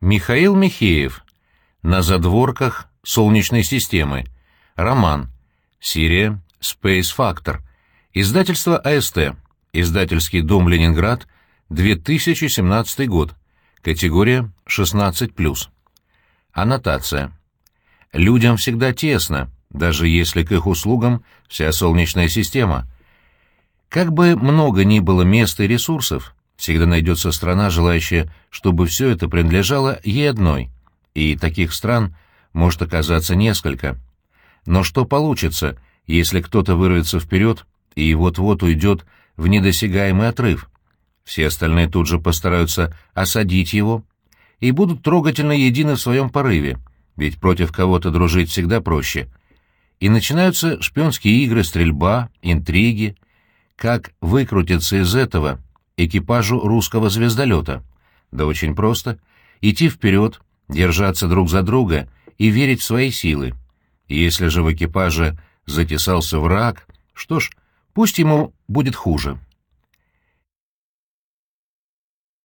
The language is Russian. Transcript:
Михаил Михеев. На задворках Солнечной системы. Роман. Сирия. Space Factor. Издательство АСТ. Издательский дом Ленинград. 2017 год. Категория 16+. Аннотация. Людям всегда тесно, даже если к их услугам вся Солнечная система. Как бы много ни было мест и ресурсов, Всегда найдется страна, желающая, чтобы все это принадлежало ей одной, и таких стран может оказаться несколько. Но что получится, если кто-то вырвется вперед и вот-вот уйдет в недосягаемый отрыв? Все остальные тут же постараются осадить его и будут трогательно едины в своем порыве, ведь против кого-то дружить всегда проще. И начинаются шпионские игры, стрельба, интриги. Как выкрутиться из этого — экипажу русского звездолета? Да очень просто. Идти вперед, держаться друг за друга и верить в свои силы. Если же в экипаже затесался враг, что ж, пусть ему будет хуже.